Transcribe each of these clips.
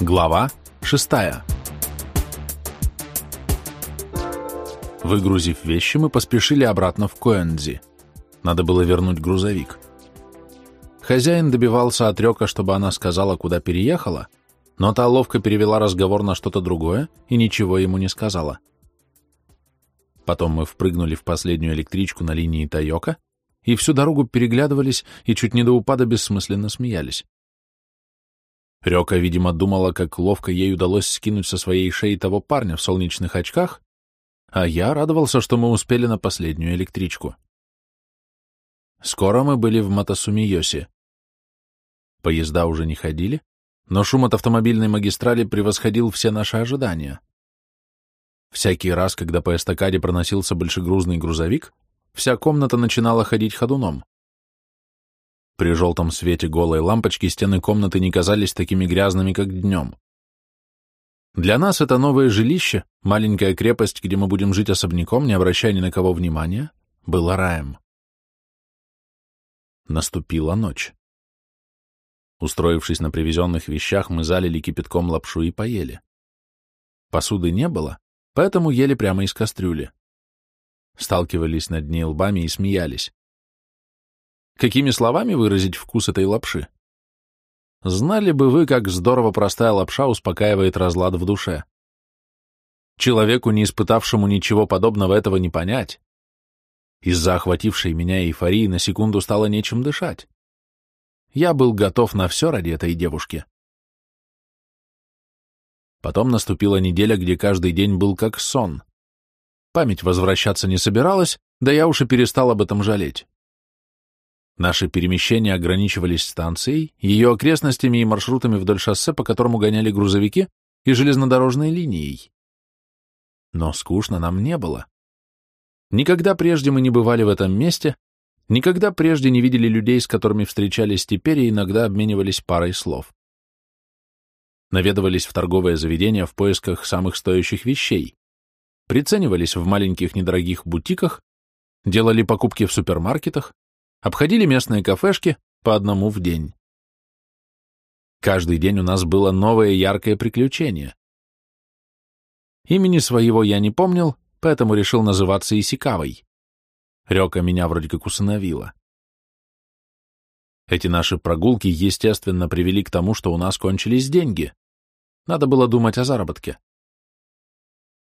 Глава 6 Выгрузив вещи, мы поспешили обратно в Коэнзи. Надо было вернуть грузовик. Хозяин добивался от Рёка, чтобы она сказала, куда переехала, но та ловко перевела разговор на что-то другое и ничего ему не сказала. Потом мы впрыгнули в последнюю электричку на линии Тайока и всю дорогу переглядывались и чуть не до упада бессмысленно смеялись. Рёка, видимо, думала, как ловко ей удалось скинуть со своей шеи того парня в солнечных очках, а я радовался, что мы успели на последнюю электричку. Скоро мы были в Матасумиосе. Поезда уже не ходили, но шум от автомобильной магистрали превосходил все наши ожидания. Всякий раз, когда по эстакаде проносился большегрузный грузовик, вся комната начинала ходить ходуном. При желтом свете голой лампочки стены комнаты не казались такими грязными, как днем. Для нас это новое жилище, маленькая крепость, где мы будем жить особняком, не обращая ни на кого внимания, было раем. Наступила ночь. Устроившись на привезенных вещах, мы залили кипятком лапшу и поели. Посуды не было, поэтому ели прямо из кастрюли. Сталкивались над ней лбами и смеялись. Какими словами выразить вкус этой лапши? Знали бы вы, как здорово простая лапша успокаивает разлад в душе. Человеку, не испытавшему ничего подобного, этого не понять. Из-за охватившей меня эйфории на секунду стало нечем дышать. Я был готов на все ради этой девушки. Потом наступила неделя, где каждый день был как сон. Память возвращаться не собиралась, да я уж и перестал об этом жалеть. Наши перемещения ограничивались станцией, ее окрестностями и маршрутами вдоль шоссе, по которому гоняли грузовики, и железнодорожной линией. Но скучно нам не было. Никогда прежде мы не бывали в этом месте, никогда прежде не видели людей, с которыми встречались теперь и иногда обменивались парой слов. Наведывались в торговое заведение в поисках самых стоящих вещей, приценивались в маленьких недорогих бутиках, делали покупки в супермаркетах, обходили местные кафешки по одному в день. Каждый день у нас было новое яркое приключение. Имени своего я не помнил, поэтому решил называться Исикавой. Рёка меня вроде как усыновила. Эти наши прогулки, естественно, привели к тому, что у нас кончились деньги. Надо было думать о заработке.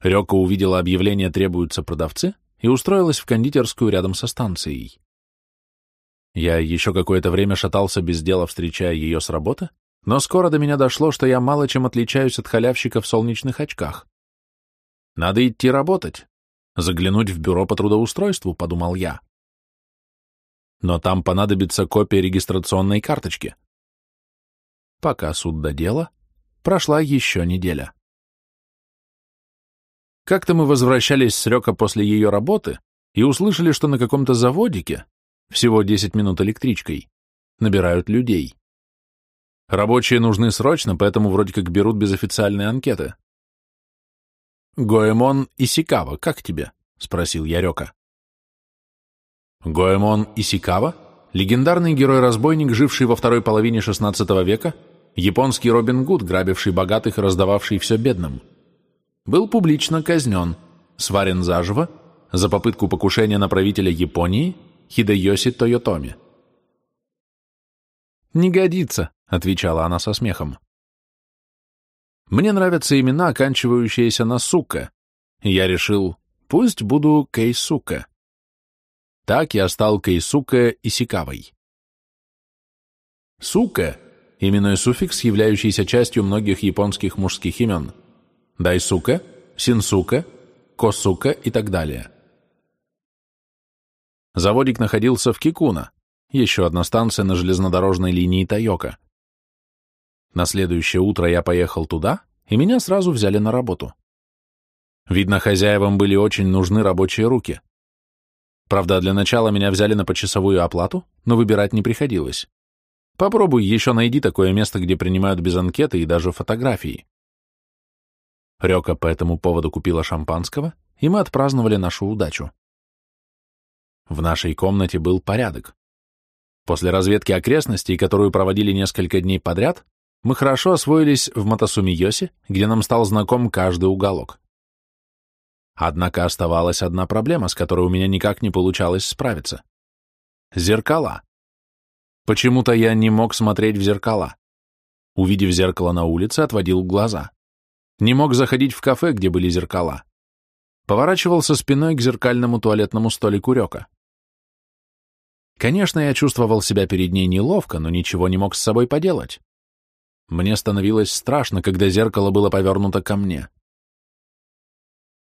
Рёка увидела объявление «Требуются продавцы» и устроилась в кондитерскую рядом со станцией. Я еще какое-то время шатался без дела, встречая ее с работы, но скоро до меня дошло, что я мало чем отличаюсь от халявщика в солнечных очках. Надо идти работать, заглянуть в бюро по трудоустройству, подумал я. Но там понадобится копия регистрационной карточки. Пока суд до дела, прошла еще неделя. Как-то мы возвращались с Рёка после ее работы и услышали, что на каком-то заводике всего 10 минут электричкой, набирают людей. Рабочие нужны срочно, поэтому вроде как берут без официальной анкеты. «Гоэмон Исикава, как тебе?» — спросил я Рёка. Гоэмон Исикава — легендарный герой-разбойник, живший во второй половине XVI века, японский Робин Гуд, грабивший богатых и раздававший все бедным. Был публично казнен, сварен заживо, за попытку покушения на правителя Японии — Хидеоси Тойотоми. «Не годится», — отвечала она со смехом. «Мне нравятся имена, оканчивающиеся на «сука», я решил, пусть буду Кейсука. Так я стал Кейсука Исикавой. Сука — именной суффикс, являющийся частью многих японских мужских имен. Дайсука, Синсука, Косука и так далее. Заводик находился в Кикуна, еще одна станция на железнодорожной линии Тайока. На следующее утро я поехал туда, и меня сразу взяли на работу. Видно, хозяевам были очень нужны рабочие руки. Правда, для начала меня взяли на почасовую оплату, но выбирать не приходилось. Попробуй еще найди такое место, где принимают без анкеты и даже фотографии. Рёка по этому поводу купила шампанского, и мы отпраздновали нашу удачу. В нашей комнате был порядок. После разведки окрестностей, которую проводили несколько дней подряд, мы хорошо освоились в Матасумиосе, где нам стал знаком каждый уголок. Однако оставалась одна проблема, с которой у меня никак не получалось справиться. Зеркала. Почему-то я не мог смотреть в зеркала. Увидев зеркало на улице, отводил глаза. Не мог заходить в кафе, где были зеркала. Поворачивался спиной к зеркальному туалетному столику Рёка. Конечно, я чувствовал себя перед ней неловко, но ничего не мог с собой поделать. Мне становилось страшно, когда зеркало было повернуто ко мне.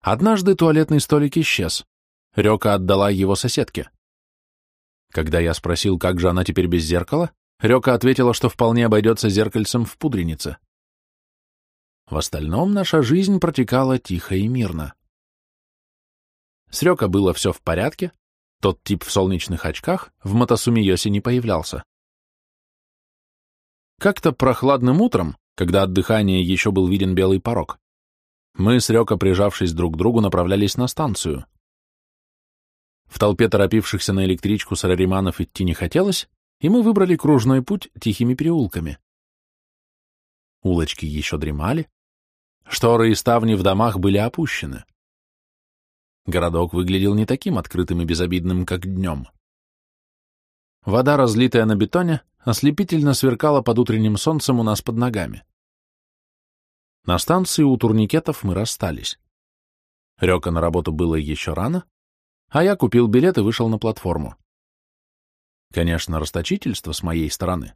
Однажды туалетный столик исчез. Рёка отдала его соседке. Когда я спросил, как же она теперь без зеркала, Рёка ответила, что вполне обойдется зеркальцем в пудренице. В остальном наша жизнь протекала тихо и мирно. С Рёка было все в порядке, тот тип в солнечных очках в Матасумиосе не появлялся. Как-то прохладным утром, когда от дыхания еще был виден белый порог, мы с Рёка, прижавшись друг к другу, направлялись на станцию. В толпе торопившихся на электричку сарариманов идти не хотелось, и мы выбрали кружной путь тихими переулками. Улочки еще дремали, шторы и ставни в домах были опущены. Городок выглядел не таким открытым и безобидным, как днем. Вода, разлитая на бетоне, ослепительно сверкала под утренним солнцем у нас под ногами. На станции у турникетов мы расстались. Река на работу было еще рано, а я купил билет и вышел на платформу. Конечно, расточительство с моей стороны.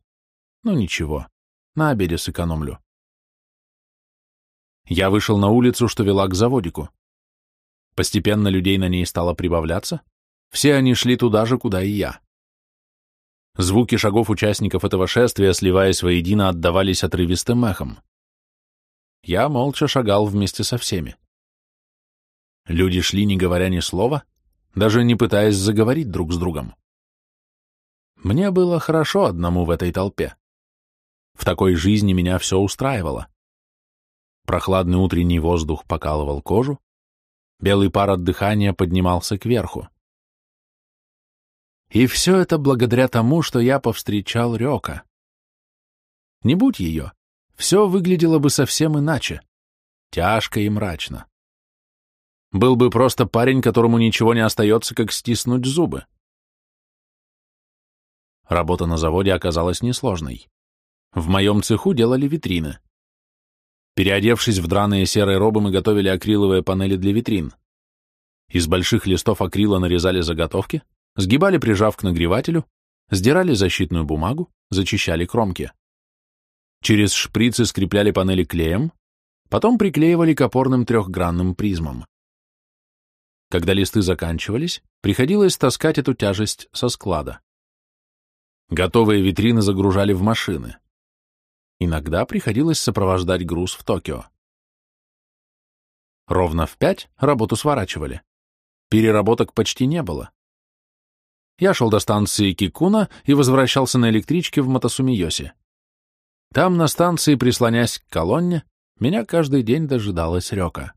Но ничего, на обеде сэкономлю. Я вышел на улицу, что вела к заводику. Постепенно людей на ней стало прибавляться, все они шли туда же, куда и я. Звуки шагов участников этого шествия, сливаясь воедино, отдавались отрывистым эхом. Я молча шагал вместе со всеми. Люди шли, не говоря ни слова, даже не пытаясь заговорить друг с другом. Мне было хорошо одному в этой толпе. В такой жизни меня все устраивало. Прохладный утренний воздух покалывал кожу, белый пар от дыхания поднимался кверху. И все это благодаря тому, что я повстречал Рёка. Не будь ее, все выглядело бы совсем иначе, тяжко и мрачно. Был бы просто парень, которому ничего не остается, как стиснуть зубы. Работа на заводе оказалась несложной. В моем цеху делали витрины. Переодевшись в драные серые робы, мы готовили акриловые панели для витрин. Из больших листов акрила нарезали заготовки, сгибали, прижав к нагревателю, сдирали защитную бумагу, зачищали кромки. Через шприцы скрепляли панели клеем, потом приклеивали к опорным трехгранным призмам. Когда листы заканчивались, приходилось таскать эту тяжесть со склада. Готовые витрины загружали в машины. Иногда приходилось сопровождать груз в Токио. Ровно в пять работу сворачивали. Переработок почти не было. Я шел до станции Кикуна и возвращался на электричке в Матасумиосе. Там, на станции, прислонясь к колонне, меня каждый день дожидалась Рёка.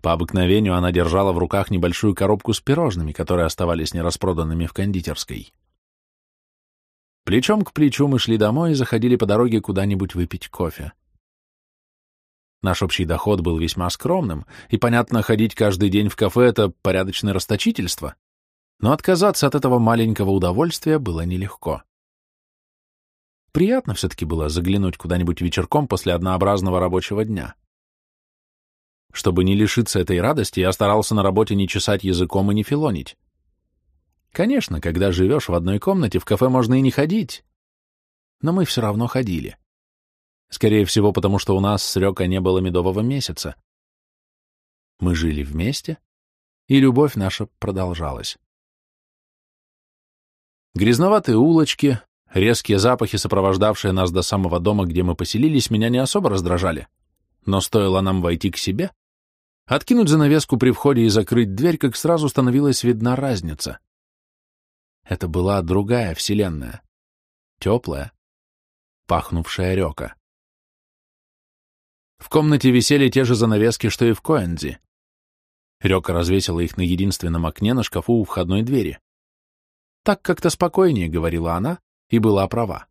По обыкновению она держала в руках небольшую коробку с пирожными, которые оставались нераспроданными в кондитерской. Плечом к плечу мы шли домой и заходили по дороге куда-нибудь выпить кофе. Наш общий доход был весьма скромным, и, понятно, ходить каждый день в кафе — это порядочное расточительство, но отказаться от этого маленького удовольствия было нелегко. Приятно все-таки было заглянуть куда-нибудь вечерком после однообразного рабочего дня. Чтобы не лишиться этой радости, я старался на работе не чесать языком и не филонить. Конечно, когда живешь в одной комнате, в кафе можно и не ходить. Но мы все равно ходили. Скорее всего, потому что у нас с Рёка не было медового месяца. Мы жили вместе, и любовь наша продолжалась. Грязноватые улочки, резкие запахи, сопровождавшие нас до самого дома, где мы поселились, меня не особо раздражали. Но стоило нам войти к себе, откинуть занавеску при входе и закрыть дверь, как сразу становилась видна разница. Это была другая вселенная. Теплая, пахнувшая река. В комнате висели те же занавески, что и в Коэнзи. Река развесила их на единственном окне на шкафу у входной двери. Так как-то спокойнее, говорила она, и была права.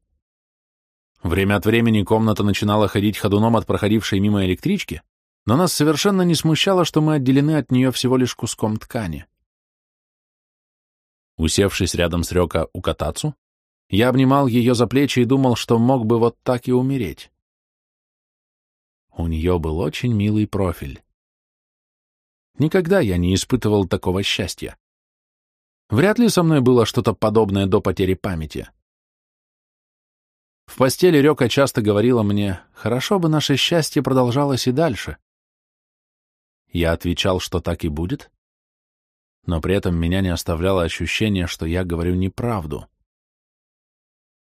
Время от времени комната начинала ходить ходуном от проходившей мимо электрички, но нас совершенно не смущало, что мы отделены от нее всего лишь куском ткани. Усевшись рядом с Рёка у Катацу, я обнимал ее за плечи и думал, что мог бы вот так и умереть. У нее был очень милый профиль. Никогда я не испытывал такого счастья. Вряд ли со мной было что-то подобное до потери памяти. В постели Рёка часто говорила мне, хорошо бы наше счастье продолжалось и дальше. Я отвечал, что так и будет, но при этом меня не оставляло ощущение, что я говорю неправду.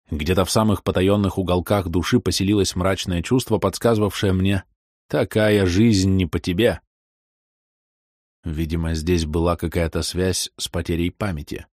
Где-то в самых потаенных уголках души поселилось мрачное чувство, подсказывавшее мне «такая жизнь не по тебе». Видимо, здесь была какая-то связь с потерей памяти.